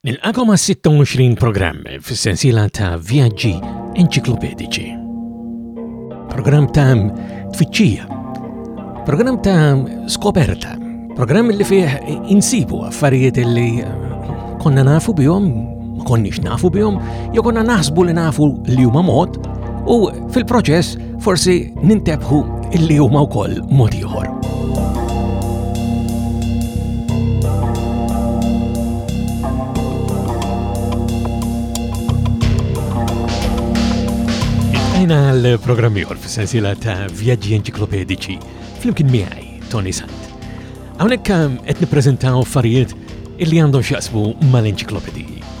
Nilqakom għas 26 programm fis-sensiela ta' vjaġġi enċiklopedici. Programm ta' tfittxija, programm ta' skoperta, programm li fih insibu affarijiet li konna nafu bihom, ma konniex nafu bihom, jew konna naħsbu li nafu li huma mod, u fil-proċess Forsi nintebħu illi huma wkoll mod ieħor. Għajna l-programmi għor f-sensila ta' vjaġġi enċiklopedici fl-imkien miħaj, Tony Sant. Għawnek għet um, niprezentaw affarijiet illi għandhom xaqsbu mal-enċiklopediji.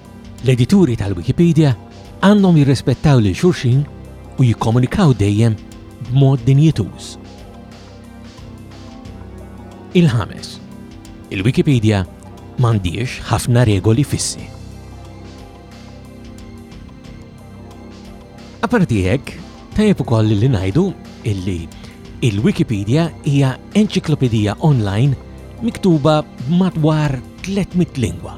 L-edituri tal-Wikipedija għandhom jirrispettaw lil xulxin u jikkomunikaw dejjem b'mod dinjituż. Il-ħames, il-Wikipedija m'għandhiex ħafna regoli fissi. Aparti hekk, tajjeb ukoll li ngħidu illi il-Wikipedija hija enċiklopedija online miktuba b'madwar 300 lingwa.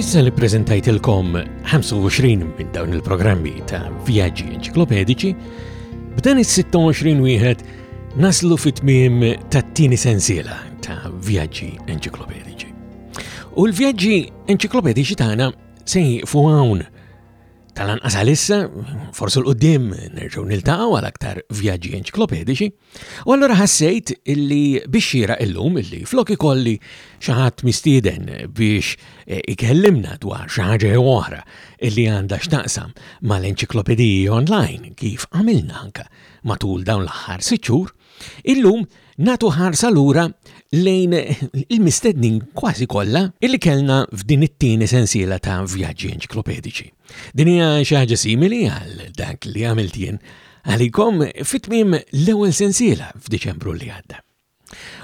Issa li prezentajtilkom 25 minn dawn il-programmi ta' vjaġġi enċiklopedici, b'dan is-26 wieħed naslu fit-tmiem tat-tieni sensiela ta' vjaġġi enċiklopedici. U l-vjaġġi enċiklopedici tagħna se jiqfu hawn tal-anqas għalissa, forsu l-qoddim nerġgħu niltaqgħu għal aktar vjaġġi enċiklopedici, U allura ħassejt illi biex xira illum illi flok ikolli xi ħadd mistieden biex eh, ikellimna dwar xi ħaġa jew oħra illi għandha x'taqsam mal-enċiklopediji online kif għamilna anka matul dawn l-aħħar sitt xhur, illum natu ħarsa lura lejn il-mistednin kważi kollha illi kellna f'din it-tieni sensiela ta' vjaġġi enċiklopedici. Din hija xi ħaġa simili għal dak li għamilt jien għalikom fit-tmiem l-ewwel sensiela f'Diċembru li għadda.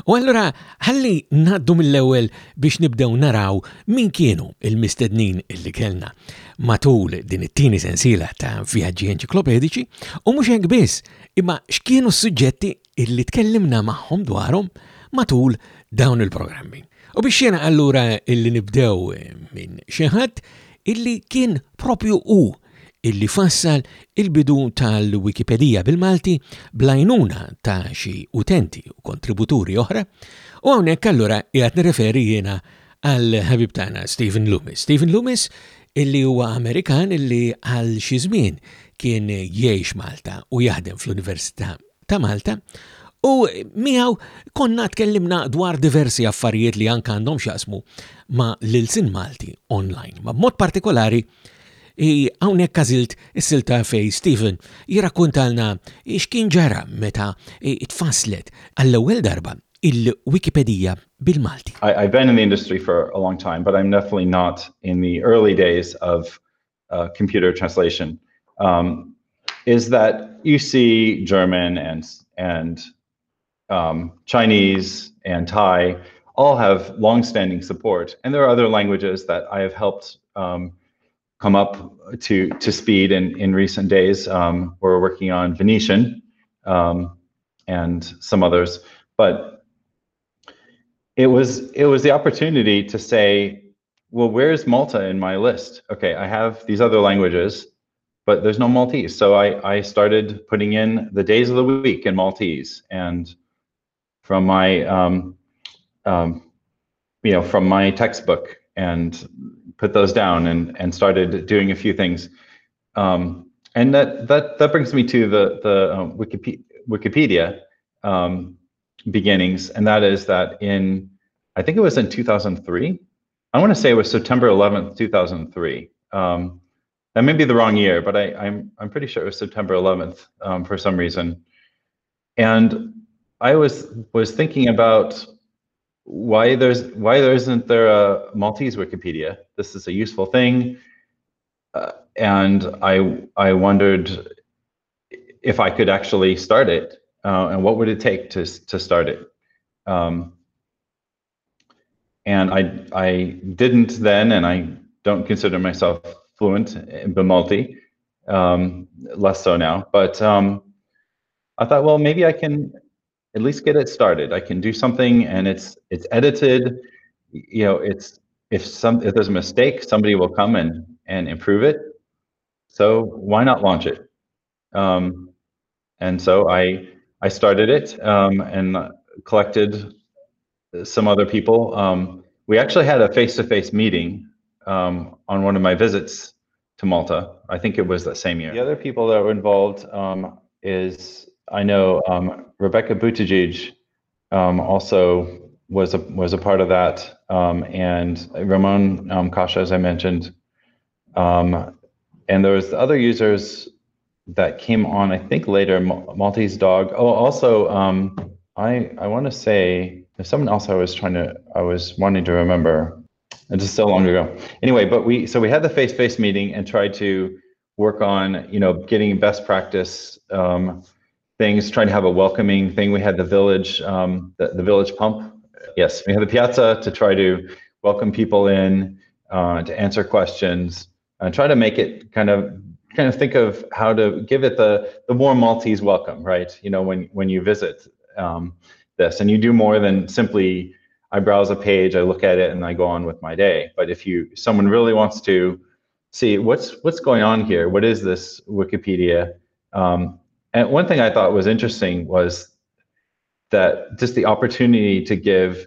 U allura ħalli naddu mill-ewwel biex nibdew naraw min kienu il-mistednin illi kellna matul din it-tieni sensiela ta' vjaġġi enċiklopedici u mhux hekk biss, imma x'kienu s-suġġetti illi tkellimna magħhom dwarhom matul dawn il-programmi. U biex jena allura illi nibdew eh, minn xi ħadd illi kien propju u illi fassal il-bidu tal-Wikipedija bil-Malti blajnuna ta' xi utenti u kontributuri oħra, u hawnhekk allura qiegħed nirreferi jiena għal ħabib tagħna Stephen Loomis. Stephen Loomis illi huwa Amerikan illi għal xi żmien kien jgħix Malta u jaħdem fl-Università ta' Malta u miegħu konna tkellimna dwar diversi affarijiet li anke għandhom x'jaqsmu ma' l-ilsin Malti online. Ma' b'mod partikolari hawnhekk każilt is-silta fej Stephen jirrakkuntalna x'kien ġara meta tfasslet għall-ewwel darba il-Wikipedija bil-Malti. I've been in the industry for a long time, but I'm definitely not in the early days of uh, computer translation. Um, is that you see German and and um, Chinese and Thai all have longstanding support. And there are other languages that I have helped um, come up to, to speed in, in recent days. Um, we're working on Venetian um, and some others. But it was, it was the opportunity to say, well, where's Malta in my list? Okay, I have these other languages, but there's no Maltese. So I, I started putting in the days of the week in Maltese and from my um, um, you know from my textbook and put those down and and started doing a few things. Um, and that that that brings me to the the uh, um, Wikipedia, Wikipedia um, beginnings, and that is that in I think it was in 2003. I want to say it was September 11th, 2003. Um, that may be the wrong year, but I, am I'm, I'm pretty sure it was September 11th um, for some reason. And I was was thinking about why there's why there isn't there a Maltese Wikipedia. This is a useful thing, uh, and I I wondered if I could actually start it, uh, and what would it take to to start it. Um, and I I didn't then, and I don't consider myself fluent in Bimalti, um, less so now. But um, I thought, well, maybe I can at least get it started. I can do something and it's it's edited. You know, it's if some if there's a mistake, somebody will come and and improve it. So why not launch it? Um, and so I I started it um, and collected some other people. Um, we actually had a face-to-face meeting Um, on one of my visits to Malta. I think it was that same year. The other people that were involved um, is I know um, Rebecca Buttigieg um, also was a was a part of that, um, and Ramon um, Kasha, as I mentioned, um, and there was other users that came on. I think later Maltese Dog. Oh, also um, I I want to say there's someone else I was trying to I was wanting to remember. It's just so long ago. Anyway, but we so we had the face to face meeting and tried to work on you know getting best practice um, things, trying to have a welcoming thing. We had the village, um, the, the, village pump. Yes, we had the piazza to try to welcome people in, uh, to answer questions, and uh, try to make it kind of kind of think of how to give it the the more Maltese welcome, right? You know, when when you visit um, this, and you do more than simply I browse a page, I look at it, and I go on with my day. But if you someone really wants to see what's what's going on here, what is this Wikipedia? Um, and one thing I thought was interesting was that just the opportunity to give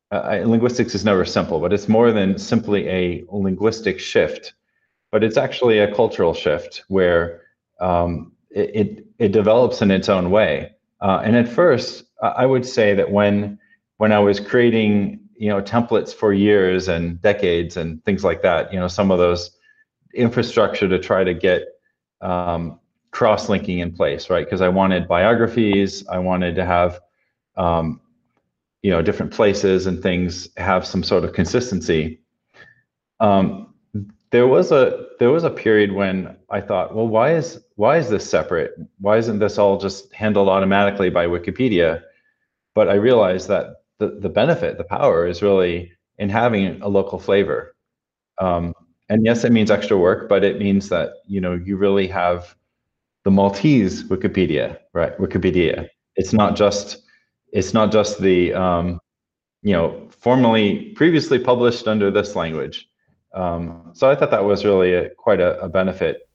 uh, linguistics is never simple, but it's more than simply a linguistic shift but it's actually a cultural shift where um, it, it, it develops in its own way. Uh, and at first, I would say that when when I was creating you know templates for years and decades and things like that, you know some of those infrastructure to try to get um, cross linking in place, right? Because I wanted biographies, I wanted to have um, you know different places and things have some sort of consistency. Um, there was a there was a period when I thought, well, why is why is this separate? Why isn't this all just handled automatically by Wikipedia? But I realized that the, the benefit, the power is really in having a local flavor. Um, and yes, it means extra work, but it means that you know you really have the Maltese Wikipedia, right? Wikipedia. It's not just it's not just the um, you know formally previously published under this language Um, so I thought that was really a, quite a, a benefit.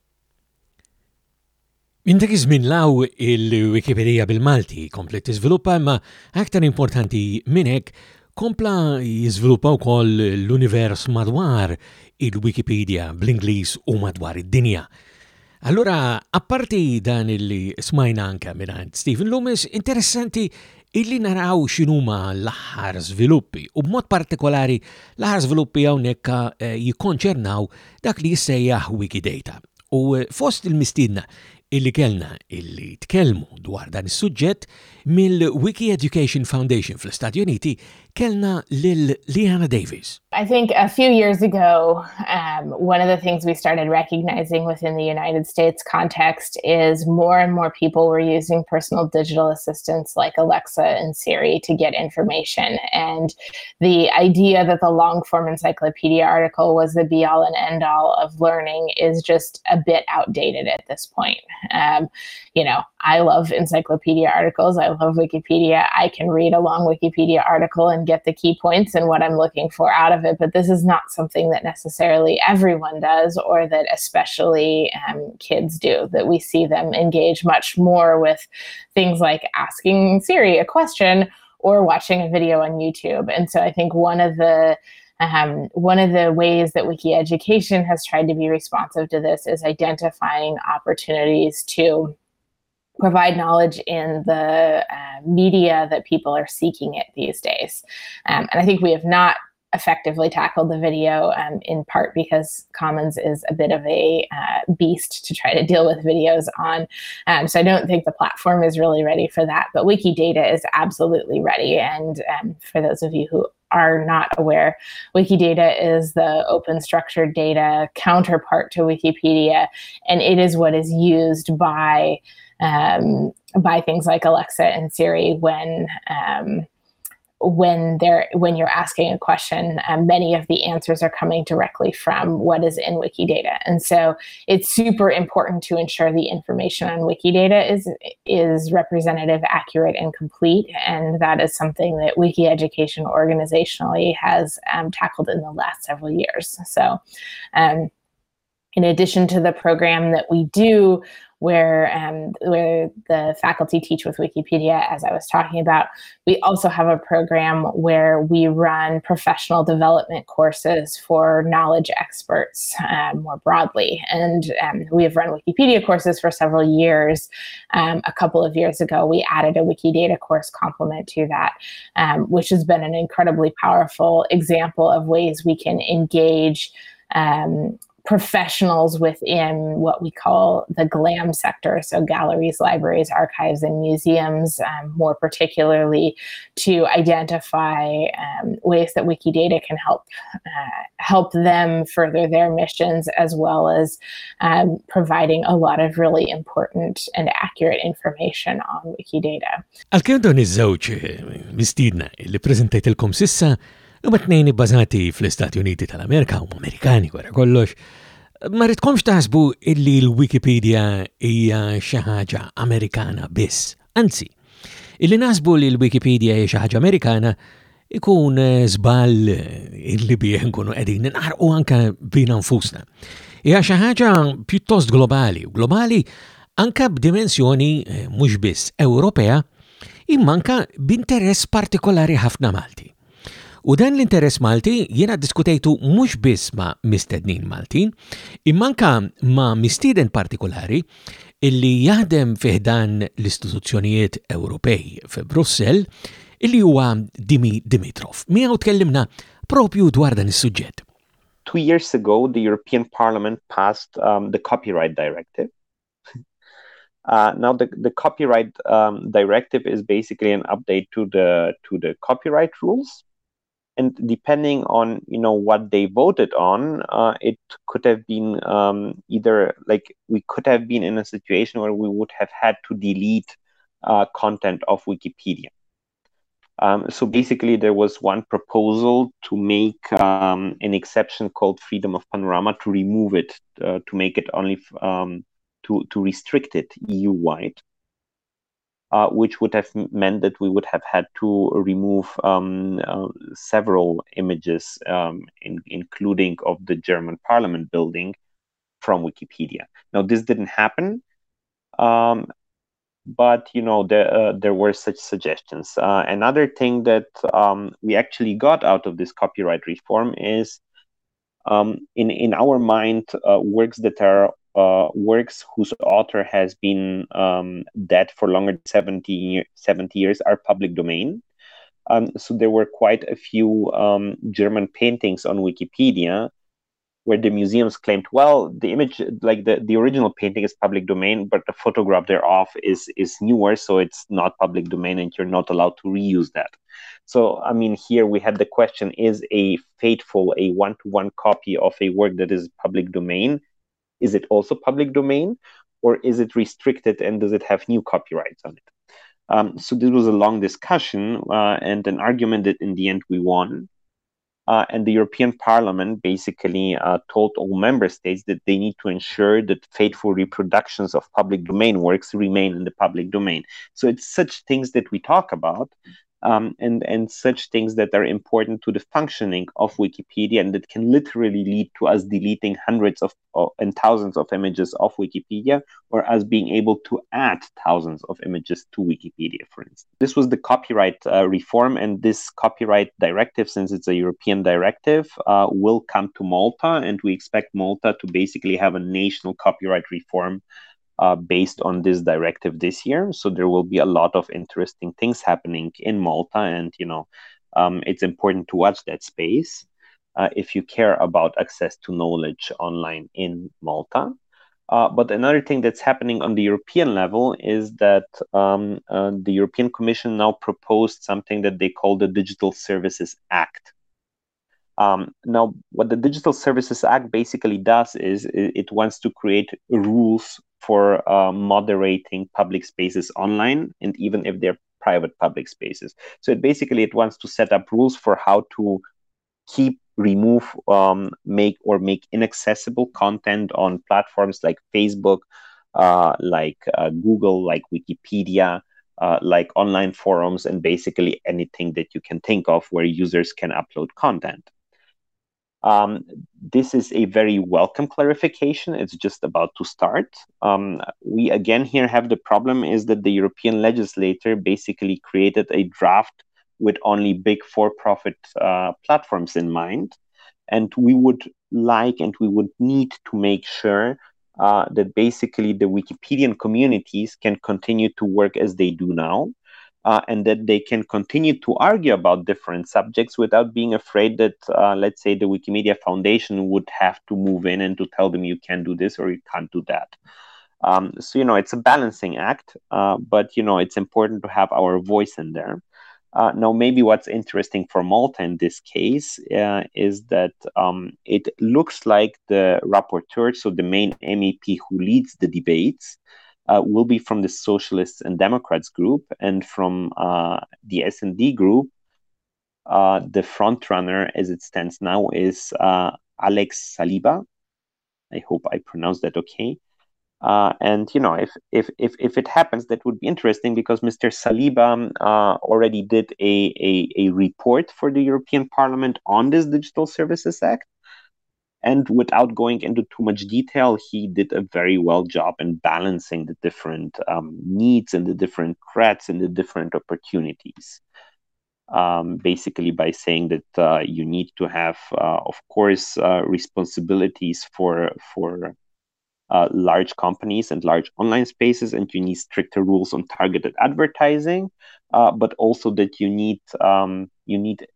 Minn dak iż-żmien 'l hawn il-Wikipedija bil-Malti komplet tiżviluppa imma aktar importanti minn hekk kompla jiżviluppa wkoll l-univers madwar il-Wikipedija bl-Ingliż u madwar id-dinja. Allura apparti dan illi smajna anke mingħand Stephen Loomis, interessanti illi naraw x'inhuma l-aħħar żviluppi u b'mod partikolari l-aħħar żviluppi hawnhekk eh, jikkonċernaw dak li jissejjaħ Wikidata. U eh, fost il-mistidna illi kellna illi tkellmu dwar dan is-suġġett mill-Wiki Education Foundation fl-Istati Uniti kellna lil Liana Davis. I think a few years ago, um, one of the things we started recognizing within the United States context is more and more people were using personal digital assistants like Alexa and Siri to get information. And the idea that the long form encyclopedia article was the be all and end all of learning is just a bit outdated at this point. Um, you know, I love encyclopedia articles. I of Wikipedia, I can read a long Wikipedia article and get the key points and what I'm looking for out of it. But this is not something that necessarily everyone does, or that especially um, kids do, that we see them engage much more with things like asking Siri a question or watching a video on YouTube. And so I think one of the um, one of the ways that Wiki Education has tried to be responsive to this is identifying opportunities to provide knowledge in the uh, media that people are seeking it these days. Um, and I think we have not effectively tackled the video um, in part because Commons is a bit of a uh, beast to try to deal with videos on. Um, so I don't think the platform is really ready for that, but Wikidata is absolutely ready. And um, for those of you who are not aware, Wikidata is the open structured data counterpart to Wikipedia, and it is what is used by um, by things like Alexa and Siri when um, when they're when you're asking a question. Um, many of the answers are coming directly from what is in Wikidata, and so it's super important to ensure the information on Wikidata is is representative, accurate, and complete. And that is something that Wiki Education organizationally has um, tackled in the last several years. So. Um, in addition to the program that we do where um, where the faculty teach with Wikipedia, as I was talking about, we also have a program where we run professional development courses for knowledge experts um, more broadly. And um, we have run Wikipedia courses for several years. Um, a couple of years ago, we added a Wikidata course complement to that, um, which has been an incredibly powerful example of ways we can engage. Um, professionals within what we call the glam sector so galleries libraries archives and museums um, more particularly to identify um, ways that wikidata can help uh, help them further their missions as well as um, providing a lot of really important and accurate information on wikidata. Għal-kem dawn iż-żewġ mistiedna sissa Imma tnejn ibbażati fl-Istati Uniti tal-Amerika u Amerikani wara kollox, ma ridkomx taħsbu illi l-Wikipedia hija xi ħaġa Amerikana biss. Anzi, illi naħsbu li l-Wikipedia hija xi ħaġa Amerikana ikun żball illi bih nkunu qegħdin ninqarqu anke bina nfusna. Hija xi ħaġa pjuttost globali, u globali anke b'dimensjoni eh, mhux biss Ewropea, imma anke b'interess partikolari ħafna Malti. U dan l-interess Malti jiena ddiskutejtu mhux biss ma' mistednin Maltin, imma anka ma' mistieden partikolari illi jaħdem fih dan l-istituzzjonijiet Ewropej fi Brussell, illi huwa Dimi Dimitrov. Miegħu tkellimna propju dwar dan is-suġġett. Two years ago, the European Parliament passed um, the Copyright Directive, Uh, now the, the copyright um, directive is basically an update to the to the copyright rules and depending on you know what they voted on uh, it could have been um, either like we could have been in a situation where we would have had to delete uh, content of wikipedia um, so basically there was one proposal to make um, an exception called freedom of panorama to remove it uh, to make it only f- um, to, to restrict it eu wide uh, which would have meant that we would have had to remove um, uh, several images, um, in, including of the German parliament building from Wikipedia. Now, this didn't happen. Um, but you know there uh, there were such suggestions. Uh, another thing that um, we actually got out of this copyright reform is, um, in in our mind, uh, works that are uh, works whose author has been um, dead for longer than 70, 70 years are public domain. Um, so there were quite a few um, German paintings on Wikipedia where the museums claimed, well, the image, like the, the original painting is public domain, but the photograph thereof is, is newer, so it's not public domain and you're not allowed to reuse that. So, I mean, here we had the question is a faithful, a one to one copy of a work that is public domain is it also public domain or is it restricted and does it have new copyrights on it? Um, so this was a long discussion uh, and an argument that in the end we won. Uh, and the European Parliament basically uh, told all member states that they need to ensure that faithful reproductions of public domain works remain in the public domain. So it's such things that we talk about um, and and such things that are important to the functioning of Wikipedia, and that can literally lead to us deleting hundreds of uh, and thousands of images of Wikipedia, or us being able to add thousands of images to Wikipedia, for instance. This was the copyright uh, reform, and this copyright directive, since it's a European directive, uh, will come to Malta, and we expect Malta to basically have a national copyright reform uh, based on this directive this year. So there will be a lot of interesting things happening in Malta, and you know, um, it's important to watch that space uh, if you care about access to knowledge online in Malta. Uh, but another thing that's happening on the European level is that um, uh, the European Commission now proposed something that they call the Digital Services Act. Um, now, what the Digital Services Act basically does is it wants to create rules for uh, moderating public spaces online and even if they're private public spaces so it basically it wants to set up rules for how to keep remove um, make or make inaccessible content on platforms like facebook uh, like uh, google like wikipedia uh, like online forums and basically anything that you can think of where users can upload content um, this is a very welcome clarification. It's just about to start. Um, we again here have the problem is that the European legislator basically created a draft with only big for-profit uh, platforms in mind, and we would like and we would need to make sure uh, that basically the Wikipedian communities can continue to work as they do now uh, and that they can continue to argue about different subjects without being afraid that, uh, let's say, the Wikimedia Foundation would have to move in and to tell them you can do this or you can't do that. Um, so, you know, it's a balancing act, uh, but, you know, it's important to have our voice in there. Uh, now, maybe what's interesting for Malta in this case uh, is that um, it looks like the rapporteur, so the main MEP who leads the debates, uh, will be from the Socialists and Democrats group, and from uh, the S&D group, uh, the frontrunner as it stands now is uh, Alex Saliba. I hope I pronounced that okay. Uh, and you know, if, if if if it happens, that would be interesting because Mr. Saliba um, uh, already did a, a a report for the European Parliament on this Digital Services Act, and without going into too much detail, he did a very well job in balancing the different um, needs and the different threats and the different opportunities. Um, basically, by saying that uh, you need to have, uh, of course, uh, responsibilities for for uh, large companies and large online spaces, and you need stricter rules on targeted advertising, uh, but also that you need um, you need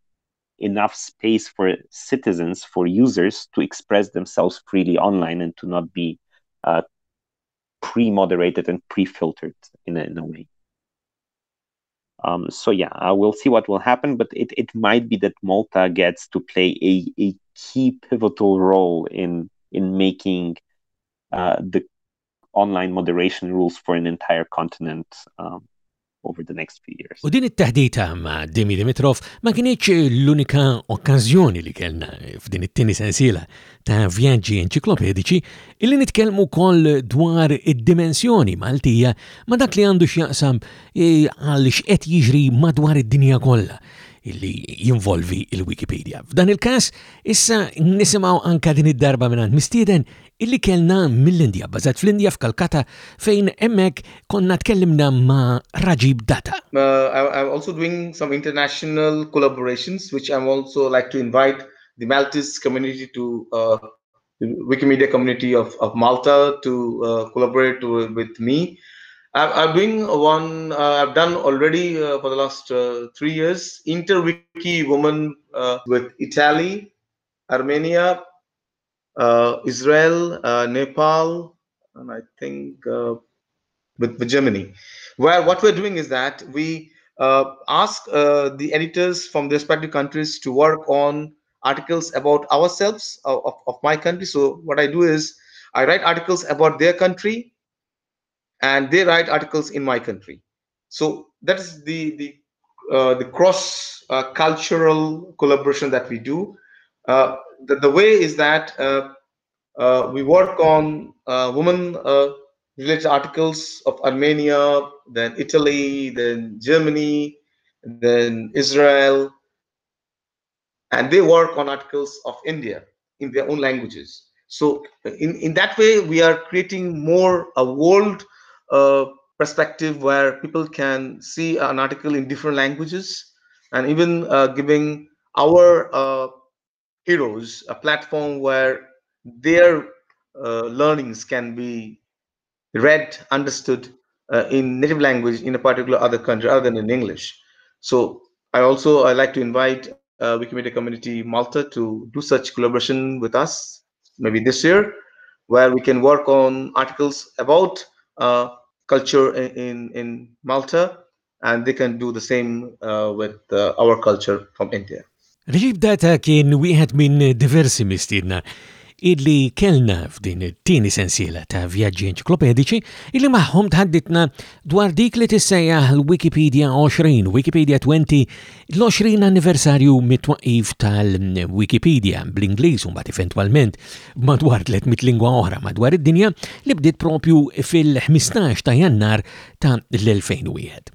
enough space for citizens, for users to express themselves freely online and to not be uh, pre moderated and pre filtered in, in, a way. Um, so yeah, uh, we'll see what will happen, but it, it might be that Malta gets to play a, a key pivotal role in in making uh, the online moderation rules for an entire continent um, over the next few years. U din it-teħdita ma' Dimi Dimitrov ma kienieċ l-unika okkażjoni li kellna f'din it-tieni sensiela ta' vjaġġi enċiklopediċi illi nitkellmu wkoll dwar id-dimensjoni Maltija ma' dak li għandu x'jaqsam e, għal x'qed jiġri madwar id-dinja kollha illi jinvolvi il-Wikipedia. F'dan il-każ, issa nisimgħu anka din id-darba minn mistieden illi kellna mill-Indja, bażat fl-Indja f'Kalkata fejn hemmhekk konna tkellimna ma' Rajib Data. Uh, I'm also doing some international collaborations which I'm also like to invite the Maltese community to uh, the Wikimedia community of, of Malta to uh, collaborate to, with me I've, I've been one. Uh, I've done already uh, for the last uh, three years. Interwiki woman uh, with Italy, Armenia, uh, Israel, uh, Nepal, and I think with, with, Germany. Where what we're doing is that we ask the editors from the respective countries to work on articles about ourselves of, of my country. So what I do is I write articles about their country and they write articles in my country. So that is the the uh, the cross uh, cultural collaboration that we do. Uh, the, the, way is that uh, uh, we work on uh, women related articles of Armenia, then Italy, then Germany, then Israel, and they work on articles of India in their own languages. So in, in that way, we are creating more a world a perspective where people can see an article in different languages and even uh, giving our uh, heroes a platform where their uh, learnings can be read, understood uh, in native language in a particular other country other than in English. So I also I like to invite uh, Wikimedia Community Malta to do such collaboration with us maybe this year, where we can work on articles about uh, culture in, in, Malta, and they can do the same uh, with uh, our culture from India. Rajib Data kien wieħed minn diversi mistiedna illi kellna f'din it-tieni sensiela ta' vjaġġi enċiklopedici illi magħhom tħadditna dwar dik li tissejjaħ l-Wikipedia 20, Wikipedia 20, l-20 anniversarju mit-twaqif tal-Wikipedia bl-Ingliż u mbagħad eventwalment madwar 300 lingwa oħra madwar id-dinja li bdiet propju fil-15 ta' Jannar ta' l-2001.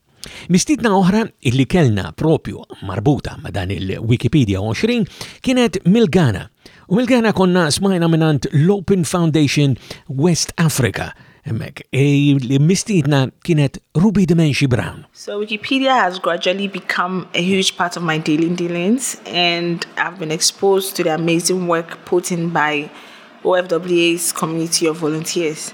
Mistiedna oħra illi kellna propju marbuta ma' dan il-Wikipedia 20 kienet mill-Ghana. U mill-Ghana konna smajna minant l-Open Foundation West Africa Emmek, e, li mistiedna kienet Ruby Dimensi Brown. So Wikipedia has gradually become a huge part of my daily dealings and I've been exposed to the amazing work put in by OFWA's community of volunteers.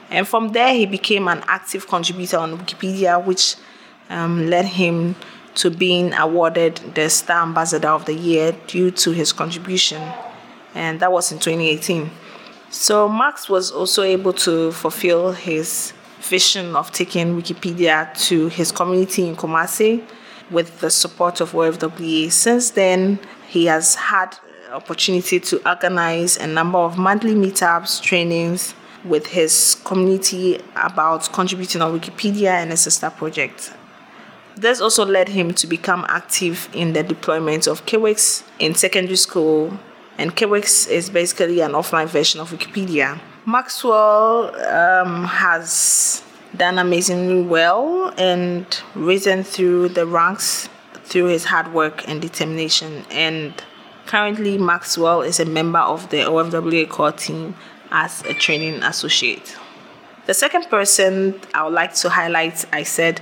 And from there, he became an active contributor on Wikipedia, which um, led him to being awarded the Star Ambassador of the Year due to his contribution, and that was in 2018. So Max was also able to fulfill his vision of taking Wikipedia to his community in Kumasi with the support of WFWA. Since then, he has had opportunity to organize a number of monthly meetups, trainings with his community about contributing on Wikipedia and a sister project. This also led him to become active in the deployment of KWIX in secondary school, and KWIX is basically an offline version of Wikipedia. Maxwell um, has done amazingly well and risen through the ranks through his hard work and determination. And currently, Maxwell is a member of the OFWA core team as a training associate. The second person I would like to highlight, I said,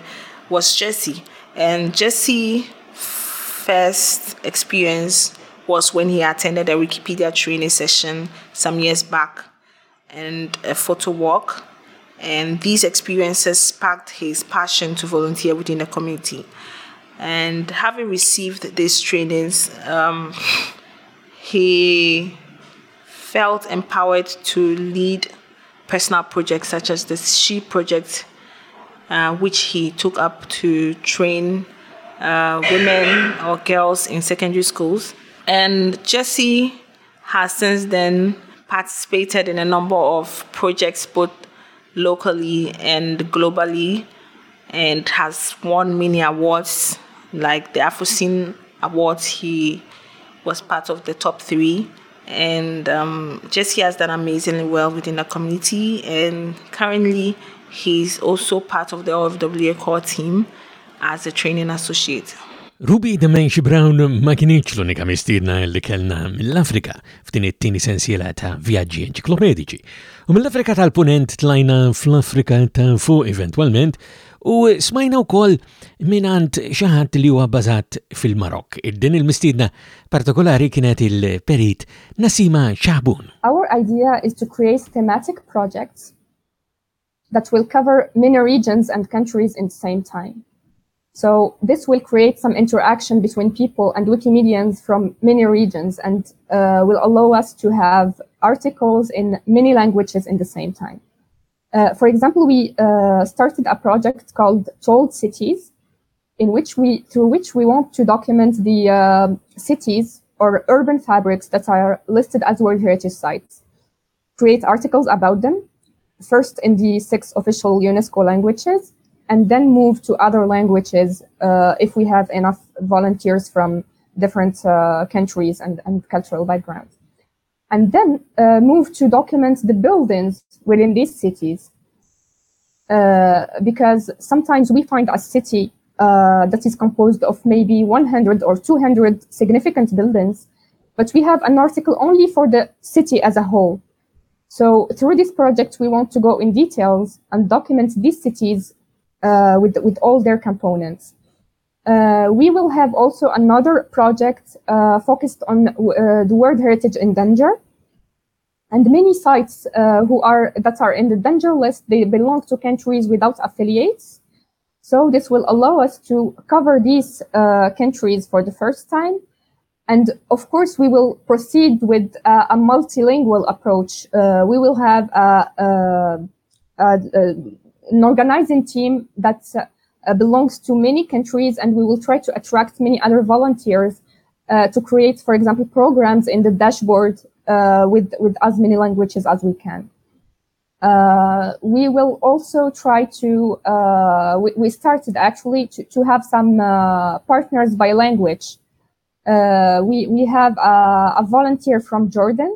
was Jesse. And Jesse's first experience was when he attended a Wikipedia training session some years back and a photo walk. And these experiences sparked his passion to volunteer within the community. And having received these trainings, um, he felt empowered to lead personal projects such as the She Project uh, which he took up to train uh, women or girls in secondary schools. And Jesse has since then participated in a number of projects, both locally and globally, and has won many awards, like the Afroscene Awards. He was part of the top three. And um, Jesse has done amazingly well within the community, and currently He's also part of the OFWA core team as a training associate. Ruby Demenci Brown ma kinitx l-unika mistiedna li kellna mill-Afrika f'din it-tieni sensiela ta' vjaġġi enċiklopedici. U mill-Afrika tal-Punent tlajna fl-Afrika ta' fuq eventwalment u smajna wkoll minant xi ħadd li huwa bażat fil-Marokk. Din il-mistiedna partikolari kienet il-perit Nasima Xabun. Our idea is to create thematic projects that will cover many regions and countries in the same time. So this will create some interaction between people and Wikimedians from many regions and uh, will allow us to have articles in many languages in the same time. Uh, for example, we uh, started a project called Told Cities, in which we through which we want to document the uh, cities or urban fabrics that are listed as World Heritage Sites, create articles about them, first in the six official UNESCO languages, and then move to other languages uh, if we have enough volunteers from different uh, countries and, and, cultural backgrounds. And then uh, move to document the buildings within these cities. Uh, because sometimes we find a city uh, that is composed of maybe 100 or 200 significant buildings, but we have an article only for the city as a whole. So through this project, we want to go in details and document these cities uh, with, with all their components. Uh, we will have also another project uh, focused on uh, the World Heritage in Danger. And many sites uh, who are, that are in the danger list, they belong to countries without affiliates. So this will allow us to cover these uh, countries for the first time and of course, we will proceed with uh, a multilingual approach. Uh, we will have a, a, a, an organizing team that uh, uh, belongs to many countries, and we will try to attract many other volunteers uh, to create, for example, programs in the dashboard uh, with, with as many languages as we can. we will also try to, we, we, started actually to, to have some partners by language. Uh, we we have a, a volunteer from Jordan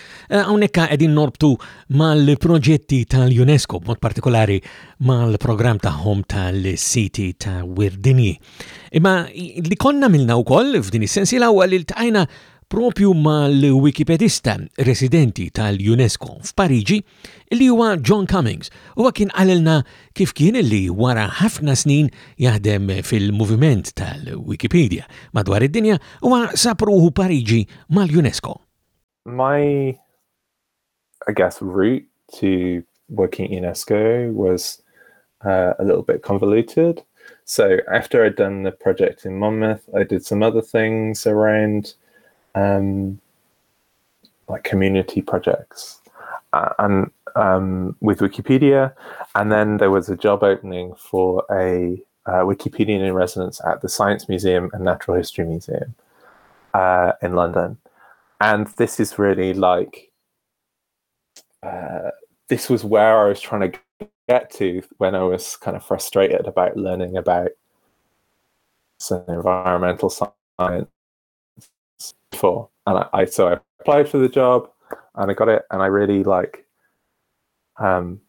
Eh, hawnhekk qegħdin norbtu mal-proġetti tal-UNESCO, b'mod partikolari mal-programm tagħhom tal-siti ta' Wirdini. Imma li konna milna wkoll f'din is-sensiela huwa li ltqajna propju mal-Wikipedista residenti tal-UNESCO f'Pariġi li huwa John Cummings. Huwa kien qalilna kif kien li wara ħafna snin jaħdem fil-moviment tal-Wikipedia madwar id-dinja huwa sapruħu Pariġi mal-UNESCO. My, I guess, route to working at UNESCO was uh, a little bit convoluted. So after I'd done the project in Monmouth, I did some other things around um, like community projects uh, and um, with Wikipedia, and then there was a job opening for a uh, Wikipedian in residence at the Science Museum and Natural History Museum uh, in London, and this is really like uh, this was where I was trying to get to when I was kind of frustrated about learning about some environmental science for. And I, I, so I applied for the job and I got it. And I really like, um,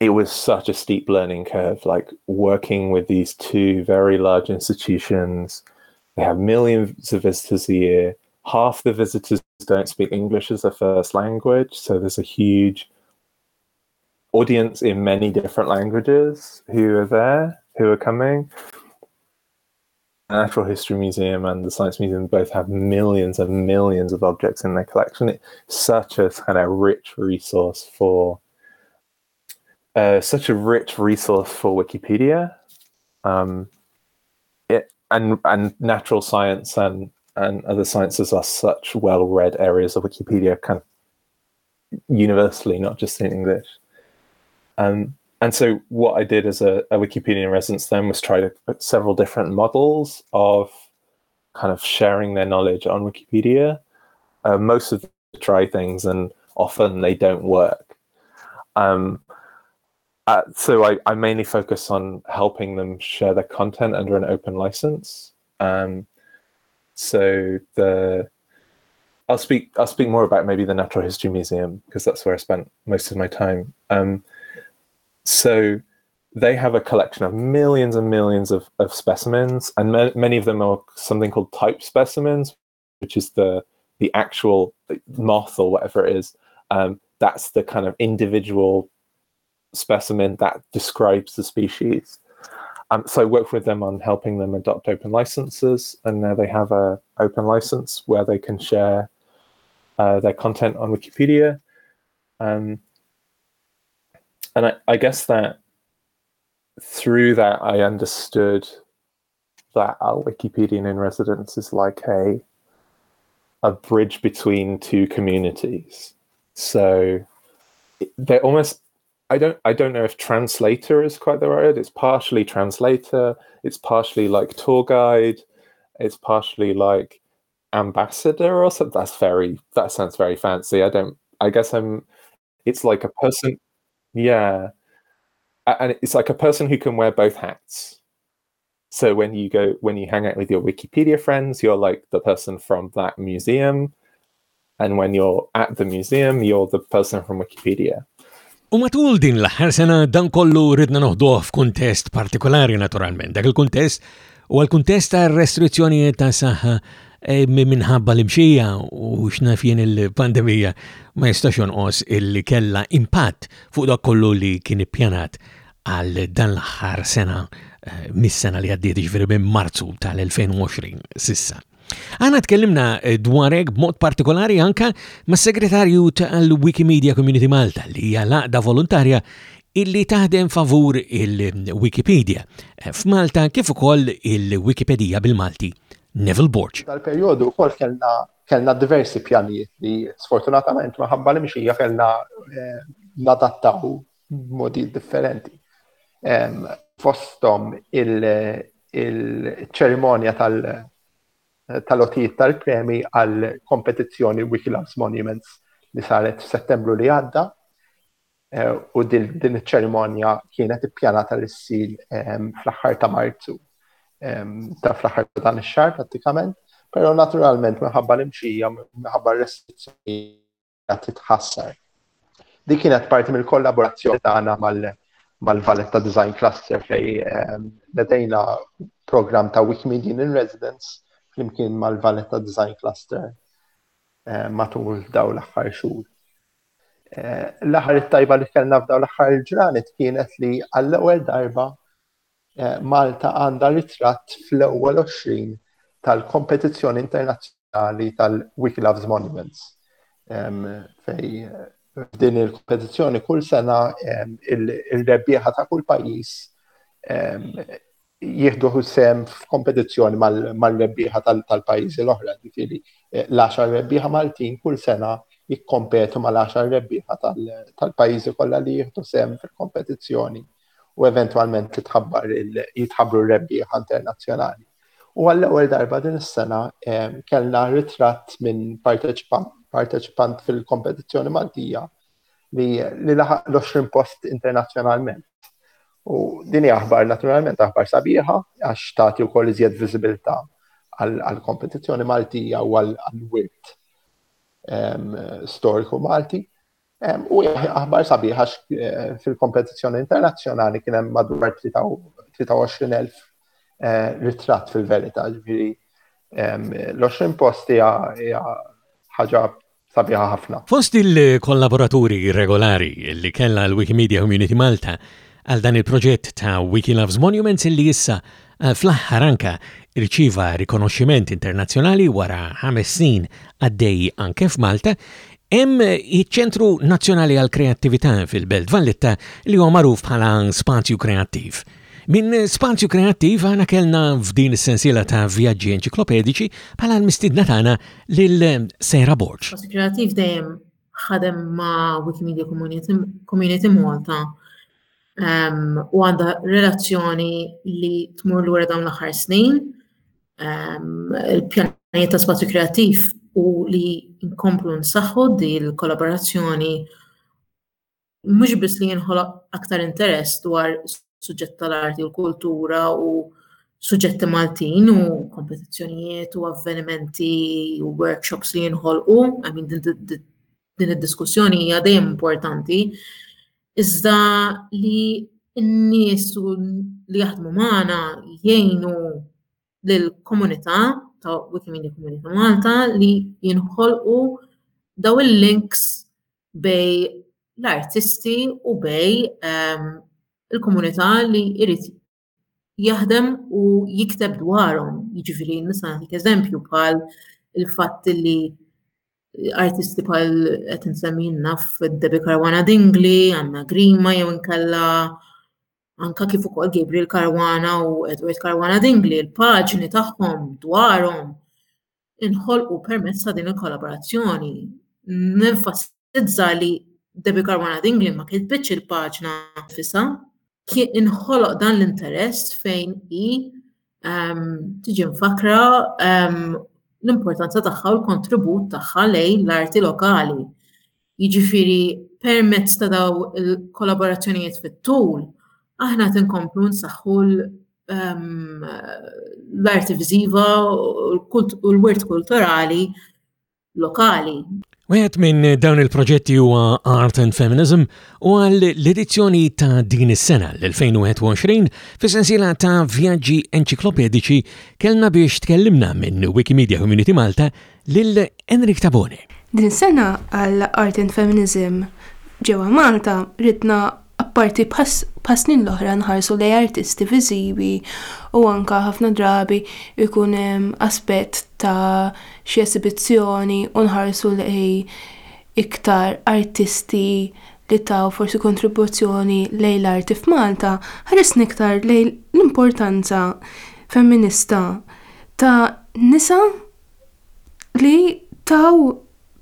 it was such a steep learning curve, like working with these two very large institutions. They have millions of visitors a year. Half the visitors don't speak English as a first language. So there's a huge audience in many different languages who are there, who are coming. Natural History Museum and the Science Museum both have millions and millions of objects in their collection. It's such a kind of rich resource for uh, such a rich resource for Wikipedia. Um, it and and natural science and and other sciences are such well-read areas of Wikipedia, kind of universally, not just in English. Um, and so what I did as a, a Wikipedia residence then was try to put several different models of kind of sharing their knowledge on Wikipedia. Uh, most of them try things and often they don't work. Um, uh, so I, I, mainly focus on helping them share their content under an open license. Um, so the I'll speak I'll speak more about maybe the Natural History Museum because that's where I spent most of my time. Um, so they have a collection of millions and millions of, of specimens, and ma- many of them are something called type specimens, which is the the actual moth or whatever it is. Um, that's the kind of individual specimen that describes the species. Um, so I worked with them on helping them adopt open licenses, and now they have a open license where they can share uh, their content on Wikipedia. Um, and I, I guess that through that I understood that a Wikipedian in residence is like a a bridge between two communities. So they're almost I don't I don't know if translator is quite the right word. It's partially translator, it's partially like tour guide, it's partially like ambassador or something. That's very that sounds very fancy. I don't I guess I'm It's like a person, yeah, and it's like a person who can wear both hats. So when you go, when you hang out with your Wikipedia friends, you're like the person from that museum, and when you're at the museum, you're the person from Wikipedia. U matul din l-aħħar sena dan kollu ridna noħduh f'kuntest partikolari naturalment. Dak il-kuntest U għal-kuntest ta' restrizzjonijiet ta' saħħa eh, minħabba l-imxija u xnafjen il-pandemija ma jistax jonqos illi kella impatt fuq dak kollu li kien ippjanat għal dan l-aħħar sena eh, mis-sena li għaddiet ġifieri minn Marzu tal-2020 sissa. Għana tkellimna eh, dwarek b'mod partikolari anka ma' segretarju tal-Wikimedia Community Malta li hija laqda volontarja illi taħdem favur il-Wikipedia eh, f'Malta kif ukoll il-Wikipedija bil-Malti. Neville Borg. Dal-perjodu wkoll kellna kellna diversi pjanijiet li sfortunatament maħabba li mxija kellna eh, nadattaw b'modi differenti. Fostom il-ċerimonja tal-otijiet tal-premi għal kompetizzjoni Wikiloves Monuments li saret f'Settembru li għadda eh, u din iċ-ċerimonja kienet ippjanata li ssir fl-aħħar ta' Marzu ta' fl-aħħar ta' dan ix-xahar prattikament, però naturalment minħabba l-imxija, minħabba r-restrizzjoni qiegħda titħassar. Di kienet parti mill-kollaborazzjoni tagħna mal-Valletta Design Cluster fej ehm, nedejna program ta' Wikimedia in Residence flimkien mal-Valletta Design Cluster eh, matul daw l-aħħar xhur. Eh, l-aħħar it-tajba li kellna f'daw l-aħħar ġranet kienet li għall-ewwel darba Malta għandha ritratt fl-ewwel 20 tal-kompetizzjoni internazzjonali tal-Wiki Loves Monuments. Fej f'din il-kompetizzjoni kull sena il-rebbieħa ta' kull pajjiż jieħdu sem f'kompetizzjoni mal-rebbieħa tal-pajjiżi l-oħra, ġifieri eh, l-10 rebbieħa Maltin kull sena jikkompetu mal-10 rebbieħa tal-pajjiżi kollha li jieħdu sem fil-kompetizzjoni. u eventwalment li tħabbar jitħabbru r-rebbieħa internazzjonali. U għall-ewwel darba din is-sena ehm, kellna ritratt minn parteċipant fil-kompetizzjoni Maltija li, li laħaq l-20 post internazzjonalment. U din hija aħbar naturalment aħbar sabiħa għax tagħti wkoll iżjed viżibilità għall-kompetizzjoni Maltija u għall-wirt ehm, storiku Malti. U aħbar sabiħ għax eh, fil-kompetizzjoni internazzjonali kien hemm madwar 23,000 eh, ritratt fil-verità, ġifieri l-20 posti hija ħaġa sabiħa ħafna. Fost il-kollaboraturi regolari li kella l-Wikimedia Community Malta għal dan il-proġett ta' Wiki Loves Monuments illi issa eh, fl-aħħar anka rċieva rikonoxximent internazzjonali wara ħames snin għaddej anke f'Malta, Hemm iċ-Ċentru Nazzjonali għal Kreattività fil-Belt Valletta li huwa magħruf bħala Spazju Kreattiv. Minn Spazju Kreattiv għana kellna f'din is-sensiela ta' vjaġġi enċiklopedici bħala l-mistidna tagħna lil Sera Borġ. Spazju Kreattiv dejjem ħadem ma' Wikimedia Community Malta ehm, u għandha relazzjoni li tmur lura dawn l-aħħar snin. Ehm, il-pjanijiet ta' spazju kreattiv u li nkomplu nsaħħu di l-kollaborazzjoni mhux biss li jinħoloq aktar interess dwar suġġett tal-arti u l-kultura u suġġetti Maltin u kompetizzjonijiet u avvenimenti u workshops li jinħolqu, għamin din id-diskussjoni hija dejjem importanti, iżda li n-nies li jaħdmu magħna jgħinu lill-komunità ta' Wikimedia Community Malta li jinħolqu daw il-links bej l-artisti u bej ehm, il-komunità li jrid jaħdem u jikteb dwarhom. Jiġifieri nisa nagħtik eżempju bħal il-fatt li artisti bħal qed insemmi naf Debbie Karwana Dingli, Anna Grima jew inkella anka kif ukoll Gabriel Karwana u Edward Karwana Dingli, il-paġni tagħhom dwarhom inħolqu permezz ta' din il-kollaborazzjoni. Nenfasizza li debikarbonat England ma kitbitx il-paġna fisa, kien inħoloq dan l-interess fejn i ehm, tiġi mfakra ehm, l-importanza tagħha u l-kontribut tagħha lejn l-arti lokali. Jiġifieri permezz ta' dawn il-kollaborazzjonijiet fit-tul, aħna qed inkomplu nsaħħu ehm, l-arti viżiva u l-wirt kulturali lokali. Wieħed minn dawn il-proġetti huwa Art and Feminism u għal l-edizzjoni ta' din is-sena l-2021 fi sensiela ta' vjaġġi enċiklopedici kellna biex tkellimna minn Wikimedia Community Malta lil Enric Tabone. Din is-sena għal Art and Feminism ġewwa Malta ridna apparti bħas-snin l-oħra nħarsu lejn artisti viżivi u anke ħafna drabi jkun hemm aspett ta' xi esibizzjoni u nħarsu lejn iktar artisti li taw forsi kontribuzzjoni lejn l-arti f'Malta, ħarisna iktar lejn l-importanza femminista ta' nisa li taw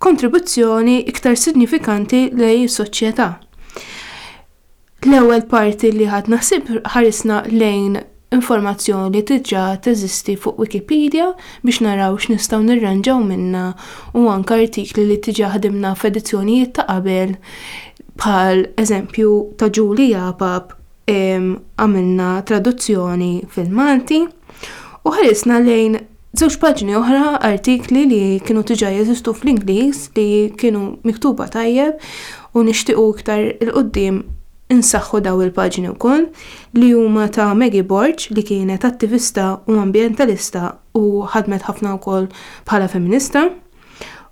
kontribuzzjoni iktar sinjifikanti lejn is-soċjetà. L-ewwel parti li ħadna ħsieb ħarisna lejn informazzjoni li diġà teżisti fuq Wikipedia biex naraw x'nistgħu nirranġaw minnha u anke artikli li diġà ħdimna f'edizzjonijiet ta' qabel bħal eżempju ta' Julie Apap għamilna traduzzjoni fil-Malti u ħarisna lejn Żewġ paġni oħra artikli li kienu diġà jeżistu fl-Ingliż li kienu miktuba tajjeb u nixtiequ iktar il-qudiem insaħħu daw il-paġni wkoll li huma ta' Maggie Borg li kienet attivista u ambjentalista u ħadmet ħafna wkoll bħala feminista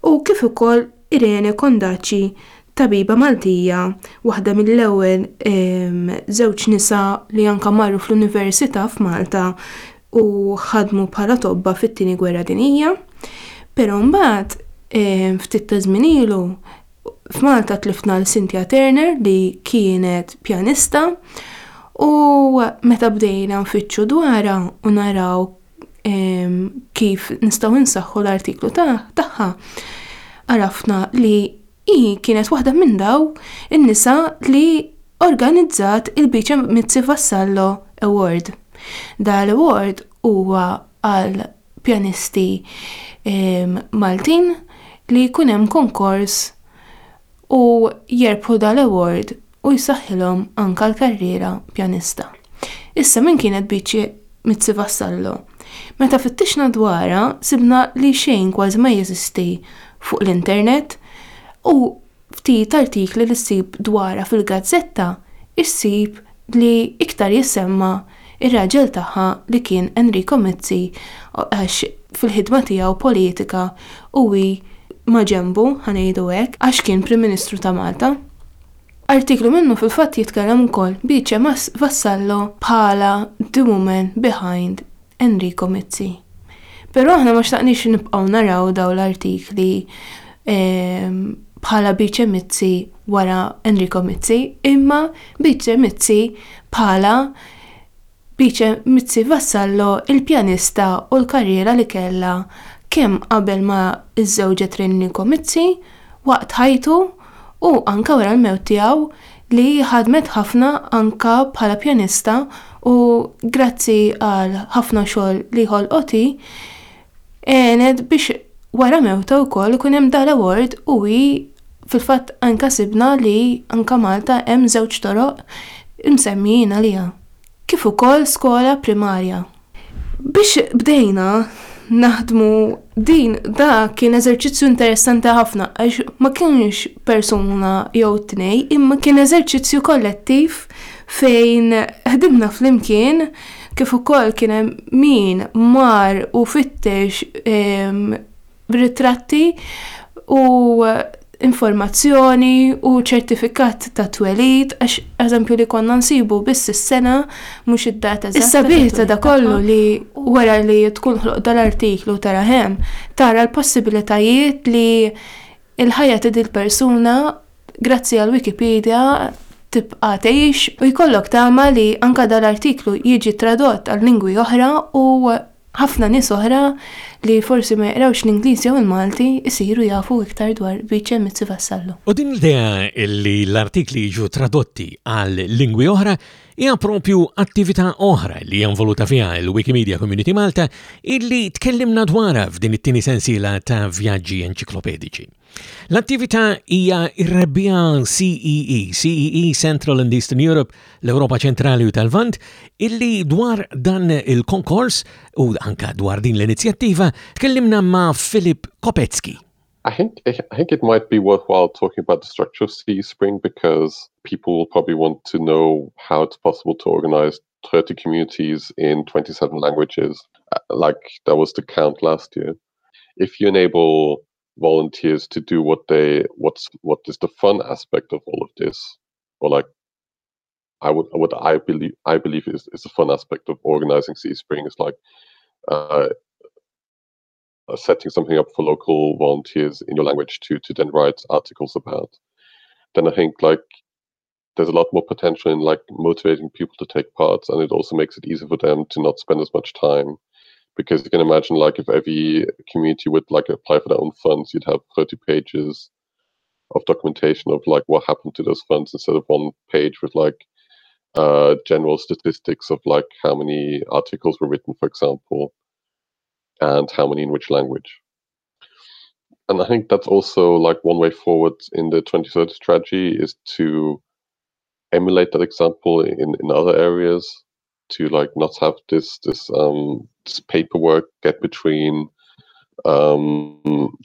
u kif ukoll Irene Kondacci tabiba Maltija waħda mill-ewwel żewġ nisa li anke marru fl-Università f'Malta u ħadmu bħala tobba fit-tieni gwerra dinija, però mbagħad ehm, ftit ta' żmien ilu f'Malta tlifna l Cynthia Turner li kienet pjanista u meta bdejna nfittxu dwarha u naraw ehm, kif nistgħu nsaħħu l-artiklu tagħha għarafna li Hi kienet waħda minn daw in-nisa li organizzat il-Beecham Mizzi Vassallo Award. Da l-award huwa għal pjanisti Maltin li jkun hemm konkors u jerbħu da l-award u jsaħħilhom anke l-karriera pjanista. Issa min kienet Bici Mizzi Vassallo? Meta fittixna dwarha sibna li xejn kważi ma jeżisti fuq l-internet u ftit artikli li ssib dwarha fil-gazzetta issib li iktar jissemma ir-raġel tagħha li kien Enrico Mizzi għax fil-ħidma tiegħu politika u hi maġenbu, ħa ngħidu hekk, għax kien Prim Ministru ta' Malta. Artiklu minnu fil-fatt jitkellem ukoll Beecham għax Vassallo bħala the woman behind Enrico Mizzi. Però aħna ma xtaqniex nibqgħu naraw dawn l-artikli bħala Beecham Mizzi wara Enrico Mizzi, imma Beecham Mizzi bħala Beace Mizzi Vassallo il-pjanista u l-karriera li kellha kemm qabel ma żżewġet Renico Mizzi, waqt ħajtu u anke wara l-mewt tiegħu li ħadmet ħafna anke bħala pjanista u grazzi għal ħafna xogħol li ħolqot hi Għenet biex wara mewta wkoll ikun hemm dar award u hi fil-fatt anka sibna li anka Malta hemm żewġ toroq imsemmijin għaliha, kif ukoll skola primarja. Biex bdejna naħdmu din dak kien eżerċizzju interessanti ħafna għax ma kienx persuna jew tnej imma kien eżerċizzju kollettiv fejn ħdimna flimkien, kif ukoll kien hemm min mar u fittex ehm, ritratti u informazzjoni u ċertifikat ta' twelid għax eżempju li konna nsibu biss is-sena mhux id-data eżatta. Issa bih ta' da kollu li wara li tkun ħloq dal-artiklu tara hemm tara l-possibilitajiet li il-ħajja ta' dil persuna Grazzi għal Wikipedia tibqa' tgħix u jkollok tama li anke dal-artiklu jiġi tradott għal lingwi oħra u ħafna nies oħra li forsi ma jaqrawx l-Ingliż jew il-Malti jsiru jafu iktar dwar Vice Mizzi Vassallo. U din l-idea li l-artikli jiġu tradotti għal lingwi oħra hija proprju attività oħra li hija involuta fiha l-Wikimedia Community Malta illi tkellimna dwarha f'din it-tieni sensiela ta' vjaġġi enċiklopediċi. L-attività hija r-rebbija CEE, CEE Central and Eastern Europe, l-Ewropa Ċentrali u tal-Vant, illi dwar dan il-konkors u anka dwar din l-inizjattiva tkellimna ma' Filip Kopecki. I think I think it might be worthwhile talking about the structure of Sea Spring because people will probably want to know how it's possible to organize 30 communities in 27 languages, uh, like that was the count last year. If you enable volunteers to do what they what's what is the fun aspect of all of this, or like I would what I believe I believe is, is the fun aspect of organizing C Spring is like uh, uh, setting something up for local volunteers in your language to to then write articles about then i think like there's a lot more potential in like motivating people to take parts and it also makes it easier for them to not spend as much time because you can imagine like if every community would like apply for their own funds you'd have 30 pages of documentation of like what happened to those funds instead of one page with like uh, general statistics of like how many articles were written for example and how many in which language. And I think that's also like one way forward in the 2030 strategy is to emulate that example in, in other areas to like not have this this um this paperwork get between um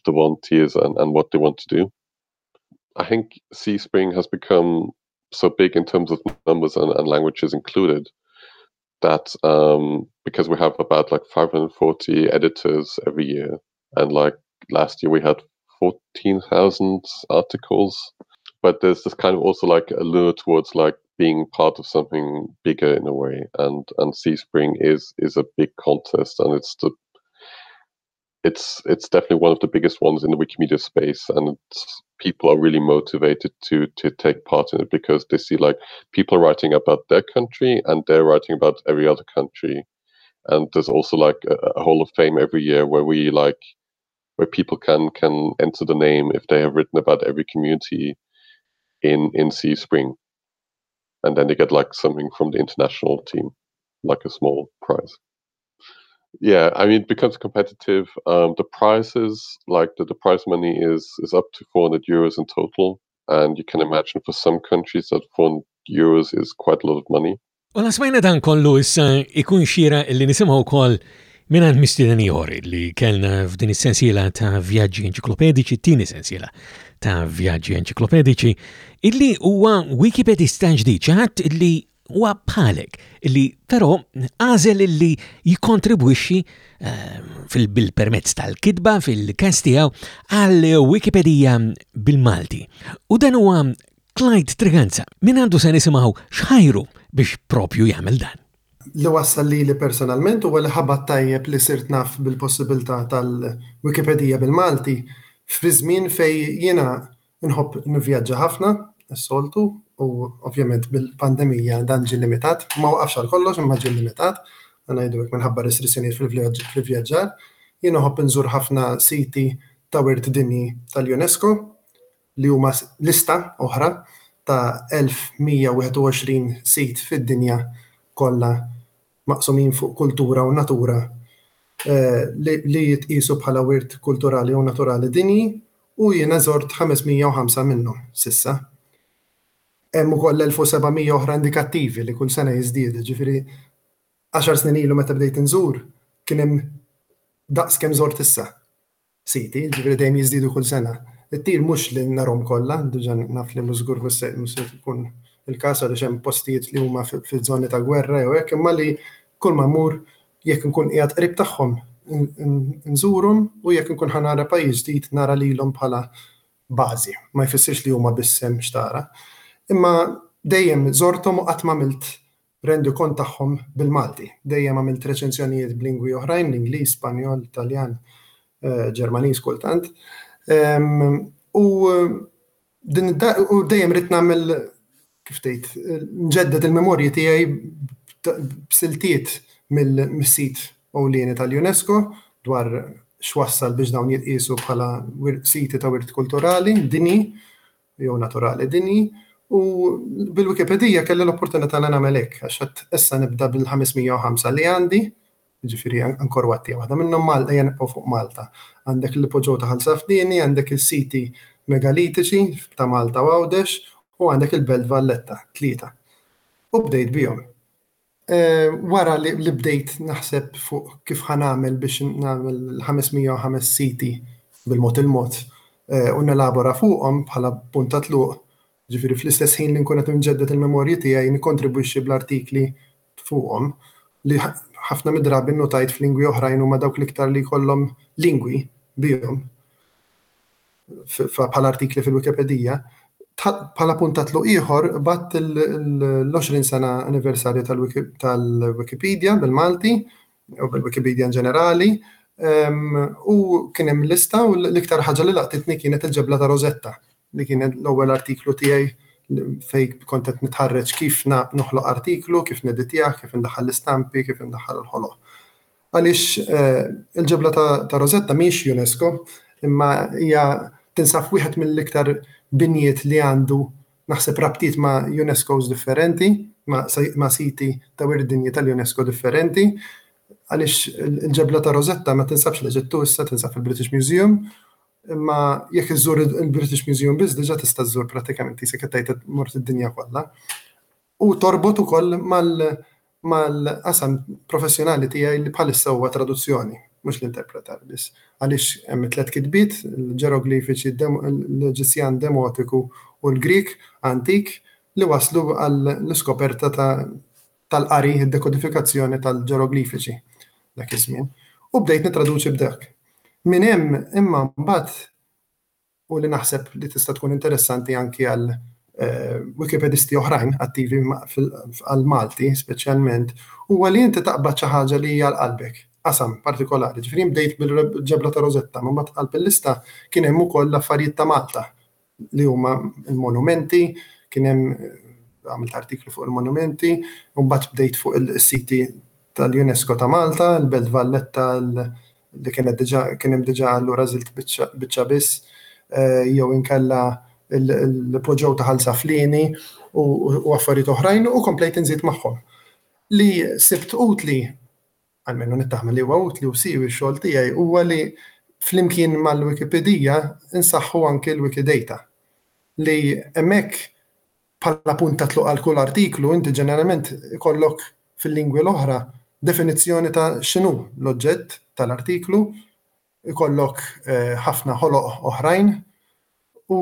the volunteers and, and what they want to do. I think C Spring has become so big in terms of numbers and, and languages included that um, because we have about like 540 editors every year, and like last year we had 14,000 articles. But there's this kind of also like a lure towards like being part of something bigger in a way, and and Seaspring is is a big contest, and it's the it's it's definitely one of the biggest ones in the Wikimedia space, and people are really motivated to to take part in it because they see like people writing about their country and they're writing about every other country, and there's also like a, a Hall of Fame every year where we like where people can can enter the name if they have written about every community in in Sea Spring, and then they get like something from the international team, like a small prize. Yeah, I mean, it becomes competitive. Um, the prices, like the, the prize money, is is up to 400 euros in total, and you can imagine for some countries that 400 euros is quite a lot of money. U nasmajna dan kollu issa ikun xira li nisimaw kol minan mistieden ieħor li kellna f'din is-sensiela ta' vjaġġi enċiklopedici, tini sensiela ta' vjaġġi enċiklopedici, illi huwa Wikipedista ġdid, ċaħat li huwa bħalek li però għażel li jikkontribwixxi ehm, fil-permezz tal-kitba fil-kas tiegħu għal Wikipedija bil-Malti. U dan huwa Clyde Triganza, min għandu se nisimgħu xħajru biex propju jagħmel dan. Li wassal li li personalment huwa li ħabat tajjeb li sirt naf bil-possibilità tal-Wikipedija bil-Malti fi żmien fej jiena Inħobb nivvjaġġa ħafna, is-soltu, u ovvjament bil-pandemija dan ġie limitat, ma waqafx għal kollox imma ġie limitat, dan ngħidu hekk minħabba restrizzjonijiet fl-ivvjaġġar. Jien uħobb inżur ħafna siti ta' wirt dinji tal-UNESCO li huma lista oħra ta' 1121 sit fid-dinja kollha maqsumin fuq kultura u natura li jitqiesu bħala wirt kulturali jew naturali dinji u jiena żort 505 minnhom s'issa. Hemm ukoll 1700 oħra indikattivi li kull sena jiżdiedu, ġifieri għaxar snin ilu meta bdejt inżur kien hemm daqs kemm żort issa. siti, jiġifieri dejjem jiżdiedu kull sena. It-tir mhux li narhom kollha, diġà naf li mhux żgur mhux se mhux se tkun il-każ għaliex hemm postijiet li huma fi żoni ta' gwerra jew hekk, imma li kull ma mmur jekk nkun qiegħed qrib tagħhom nżurhom u jekk nkun ħa nara pajjiż ġdid nara lilhom bħala bażi. Ma jfissirx li huma biss hemm x'tara. Imma dejjem żorthom u qatt m'għamilt rendikont tagħhom bil-Malti. Dejjem għamilt reċenzjonijiet b'lingwi oħrajn, l-Ingliż, Spanjol, Taljan, Ġermaniż kultant. U dejjem rrid nagħmel kif tgħid, nġedded il-memorji tiegħi b'siltiet mill-sit ewlieni tal-UNESCO dwar x'wassal biex dawn jitqiesu bħala siti ta' wirt kulturali dinji. jew naturali dinji, u bil-Wikipedija kelli l-opportunità li nagħmel hekk, għax qed issa nibda bil-505 li għandi, jiġifieri ankor wattija waħda minnhom Malta hija nibqgħu fuq Malta. Għandek l-ipoġew ta' Ħal Saflieni, għandek is-siti megalitiċi ta' Malta u Għawdex, u għandek il-Belt Valletta, tlieta. U bdejt bihom. Wara li bdejt naħseb fuq kif ħa nagħmel biex nagħmel 505 siti bil-mod il-mod u nelabora fuqhom bħala punt ta' tluq, ġifieri fl-istess ħin li nkun qed inġedded il-memorji tiegħi nikkontribwixxi bl-artikli fuqhom li ħafna mid-drabi nnutajt f'lingwi oħrajn huma dawk l-iktar li jkollhom lingwi bihom. bħala artikli fil-Wikipedija, bħala puntatlu ieħor bat l-20 sena anniversarju tal-Wikipedia bil-Malti u bil-Wikipedia in ġenerali u kien hemm lista u l-iktar ħaġa li laqtitni kienet il-ġebla ta' Rosetta li kienet l-ewwel artiklu tiegħi fej kont qed nitħarreġ kif noħloq artiklu, kif neditjah, kif indaħħal l-istampi, kif indaħħal il-ħoloq. Għaliex il-ġebla ta' Rosetta mhijiex UNESCO, imma hija tinsab f'wieħed mill-iktar binjiet li għandu naħseb rabtiet ma' UNESCOs differenti, ma' siti ta' wirt dinji tal-UNESCO differenti, għaliex il-ġebla ta' Rosetta ma tinsabx l-Eġittu issa tinsab fil-British Museum, imma jekk iżżur il-British Museum biss diġà tista' żżur prattikament qisek qed tgħid qed mort id-dinja kollha. u torbot ukoll mal-qasam professjonali tiegħi li bħalissa huwa traduzzjoni, mhux l-interpretar biss. Għaliex hemm it-tliet kitbiet, l-ġeroglifiċi, l-Eġizzjan demotiku u l-Grieg antik li wasslu għall-iskoperta tal-qari, id-dekodifikazzjoni tal-ġeroglifiċi dak iż-żmien, u bdejt nittraduċi b'dak. Minn hemm imma mbagħad u li naħseb li tista' tkun interessanti anki għal Wikipedisti oħrajn attivi għal Malti speċjalment, huwa li inti taqbad xi ħaġa li hija l-qalbek, qasam partikolari. Ġifieri bdejt bil-ġebla ta' Rosetta, ma mbagħad qalb il-lista kien hemm ukoll l-affarijiet ta' Malta li huma l-monumenti, kien hemm għamilt artiklu fuq il-monumenti, u mbagħad bdejt fuq il-siti tal-UNESCO ta' Malta, il-Belt Valletta, li kienet diġà kien hemm diġà allura żilt biċċa biss eh, jew inkella l-poġġew ta' ħalsa flini u affarijiet oħrajn u komplejt inżid magħhom. Li sibt utli għalmenu nittaħma li huwa utli u siwi xogħol tiegħi huwa li flimkien mal-Wikipedija insaħħu anke l-Wikidata li hemmhekk Bħala punt ta' tluq għal kull artiklu, inti ġeneralment ikollok fil-lingwi l-oħra definizzjoni ta' x'inhu l-oġġett tal-artiklu, ikollok ħafna ħoloq oħrajn u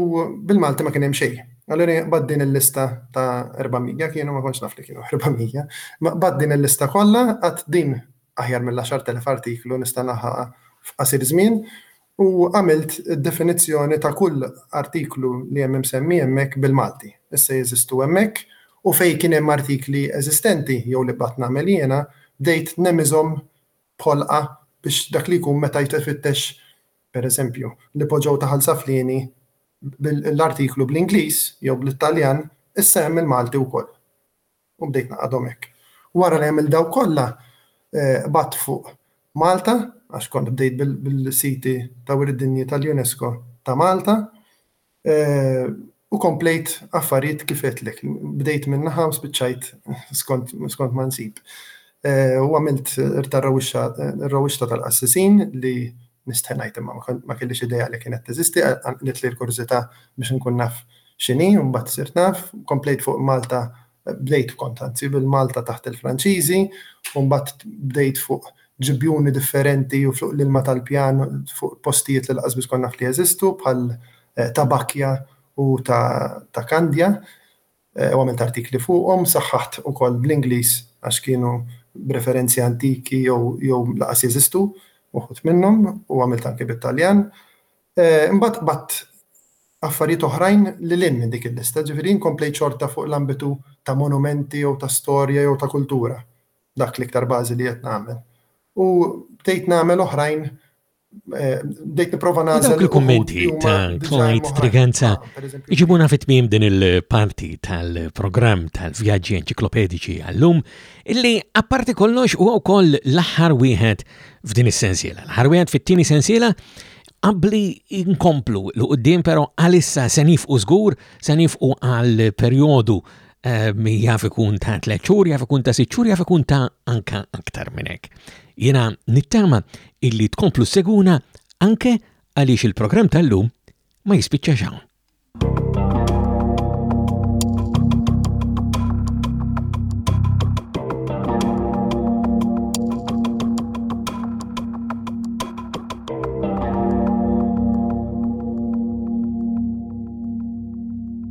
bil-Malti ma kien hemm xejn. Allura jien qbadt din il-lista ta' 400, kienu ma kontx naf li kienu 400, ma qbadt din il-lista kollha għad din aħjar mill-10,000 artiklu nista' nlaħħaqha f'qasir żmien U għamilt definizzjoni ta' kull artiklu li hemm imsemmi hemmhekk bil-Malti. Issa jeżistu hemmhekk u fejn kien hemm artikli eżistenti jew li bqgħet nagħmel jiena, bdejt nemiżhom b'ħolqa biex dak li jkun meta jrid ifittex, pereżempju, li poġġew ta' Ħal Saflieni l-artiklu bl-Ingliż jew bl-Italjan, issa hemm il-Malti wkoll. u bdejt naqadhom hekk. Wara li għamilt daw kollha qbadt fuq Malta għax kont bdejt bil-siti ta' Wirt Dinji tal-UNESCO ta' Malta u komplejt affarijiet kif għedtlek. Bdejt minn naħa u spiċċajt skont ma nsib. U għamilt r-rawwixta tal-qassisin li nistħi ngħid imma ma kellix idea li kienet teżisti, qanqlitli l-kurżità biex inkun naf x'inhi u mbagħad sirt naf, komplejt fuq Malta bdejt kont anzi bil-Malta taħt il-Franċiżi u mbagħad bdejt fuq ġibjuni differenti u fuq l-ilma tal-pjan fuq postijiet li laqas biss kont naf li jeżistu bħal eh, tabakja u ta', ta kandja u għamilt artikli fuqhom, saħħaħt ukoll bl-Ingliż għax kienu b'referenzi antiki jew jew laqas jeżistu uħud minnhom u għamilt anke bit-Taljan. Imbagħad qbadt affarijiet oħrajn li lin minn dik il-lista, ġifieri nkomplejt xorta fuq l-ambitu ta' monumenti jew ta' storja jew ta' kultura, dak l-iktar bażi li qed nagħmel. U bdejt nagħmel oħrajn bdejt niprofa nażel. Dawk il-kummenti ta' Clyde Triganza iġibuna fit-tmiem din il-parti tal-programm tal-vjaġġi enċiklopedici għallum illi apparti kollox u wkoll l-aħħar wieħed f'din is-sensiela. L-aħħar wieħed fit-tieni sensiela qabli inkomplu l-qoddim però għalissa se nifqu żgur, se nifqu għal perjodu Ehm, jaf ikun ta' tliet xhur, jaf ikun ta' sitt xhur, jaf ikun ta' anka aktar minn hekk. Jiena nittama illi tkomplu seguna anke għaliex il-programm tal-lum ma jispiċċa xawn.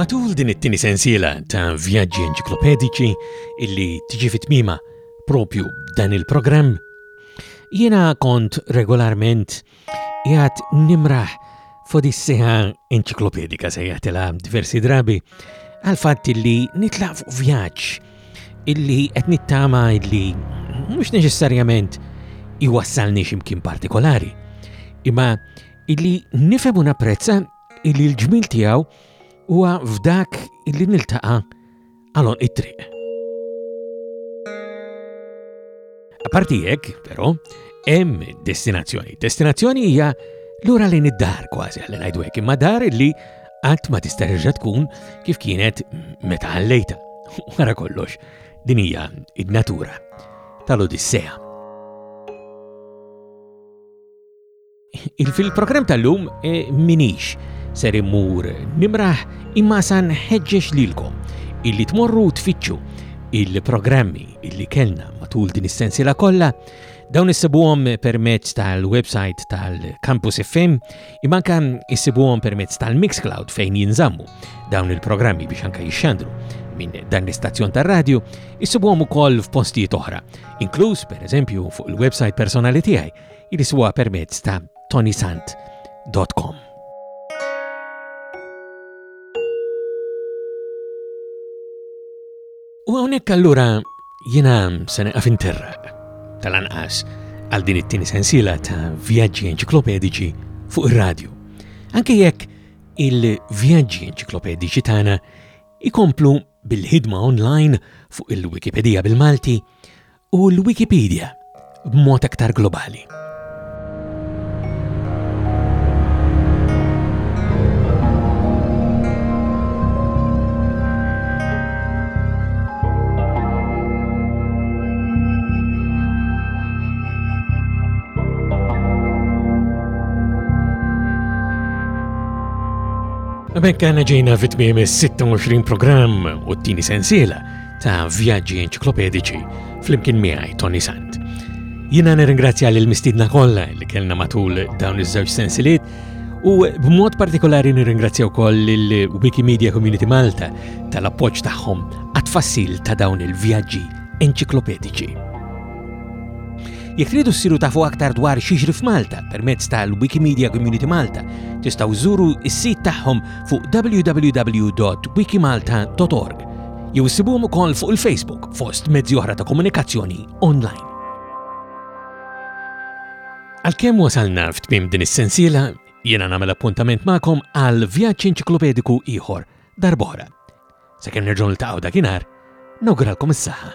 Matul din it-tieni sensiela ta' vjaġġi enċiklopedici illi tiġi fit-tmima propju dan il-programm, jiena kont regolarment jgħat nimraħ f'odissea enċiklopedika se jgħatilha diversi drabi għal fatt li nitlaq fuq vjaġġ illi qed nittama illi mhux neċessarjament iwassalni x'imkien partikolari, imma illi nifhem u napprezza illi l-ġmil tiegħu huwa f'dak illi niltaqa' għalon it-triq. Aparti jekk, però, hemm destinazzjoni. Destinazzjoni hija lura lejn id-dar kważi għal ngħidu hekk, imma dar li qatt ma tista' terġa' tkun kif kienet meta għallejta. Wara kollox, din hija id-natura tal-Odissea. Fil-programm tal-lum e, minix ser immur nimraħ imma san ħeġġeġ lilkom illi tmorru tfittxu il-programmi illi kellna matul din is-sensiela kollha Dawn issibuhom permezz tal-website tal-Campus FM imma anke issibuhom permezz tal-Mixcloud fejn jinżammu dawn il-programmi biex anke jixxandru minn dan l-istazzjon tar-radju, issibuhom ukoll f'postijiet oħra, inkluż pereżempju fuq il-website personali tiegħi jriswa permezz ta' tonisant.com. U għonek allura jina sena għafin terra tal-anqas għal din it-tini sensila ta' vjaġġi enċiklopedici fuq ir-radju. Anke jekk il-vjaġġi enċiklopedici tagħna ikomplu bil-ħidma online fuq il-Wikipedia bil-Malti u l-Wikipedija b'mod aktar globali. Bekk għana ġejna fit-tmiem 26 program u t-tini sensiela ta' vjaġġi enċiklopedici flimkien miegħi Tony Sant. Jiena nirringrazzja lil mistidna kollha li kellna matul dawn iż-żewġ sensiliet u b'mod partikolari nirringrazzja wkoll lil Wikimedia Community Malta tal-appoġġ tagħhom għat-tfassil ta' dawn il-vjaġġi enċiklopedici. Jek tridu ssiru tafu aktar dwar xiġri f'Malta permezz tal-Wikimedia Community Malta, tistgħu żuru s-sit tagħhom fuq www.wikimalta.org jew issibuhom ukoll fuq il-Facebook fost mezzi oħra ta' komunikazzjoni online. Għalkemm wasalna f'tmiem din is-sensiela, jiena nagħmel appuntament magħkom għal vjaġġ enċiklopediku ieħor darb'oħra. Sakemm nerġgħu niltaqgħu dakinhar, nawguralkom is-saħħa.